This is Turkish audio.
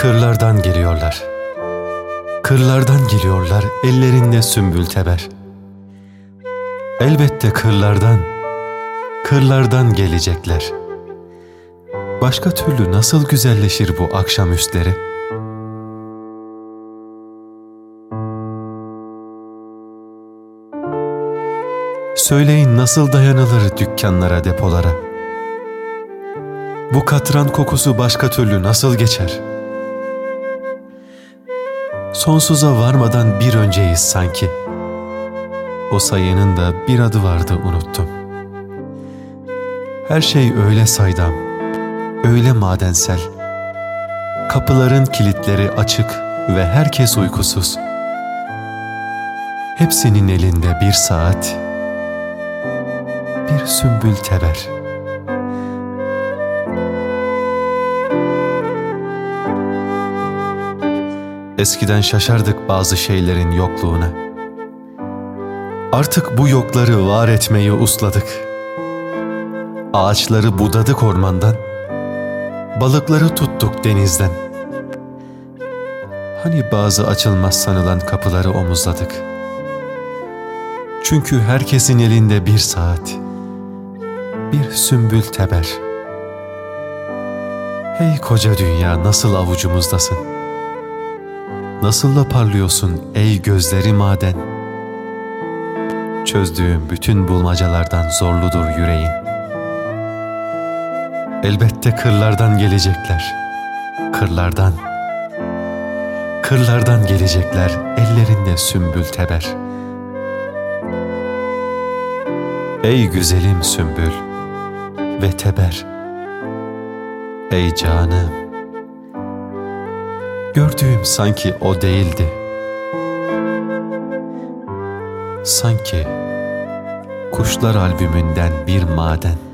Kırlardan geliyorlar. Kırlardan geliyorlar ellerinde sümbül teber. Elbette kırlardan, kırlardan gelecekler. Başka türlü nasıl güzelleşir bu akşam üstleri? Söyleyin nasıl dayanılır dükkanlara, depolara? Bu katran kokusu başka türlü nasıl geçer?'' Sonsuza varmadan bir önceyiz sanki. O sayının da bir adı vardı unuttum. Her şey öyle saydam, öyle madensel. Kapıların kilitleri açık ve herkes uykusuz. Hepsinin elinde bir saat, bir sümbül teber.'' Eskiden şaşardık bazı şeylerin yokluğuna. Artık bu yokları var etmeyi usladık. Ağaçları budadık ormandan, balıkları tuttuk denizden. Hani bazı açılmaz sanılan kapıları omuzladık. Çünkü herkesin elinde bir saat, bir sümbül teber. Hey koca dünya nasıl avucumuzdasın? Nasıl da parlıyorsun ey gözleri maden? Çözdüğüm bütün bulmacalardan zorludur yüreğin. Elbette kırlardan gelecekler, kırlardan. Kırlardan gelecekler ellerinde sümbül teber. Ey güzelim sümbül ve teber. Ey canım, Gördüğüm sanki o değildi. Sanki kuşlar albümünden bir maden.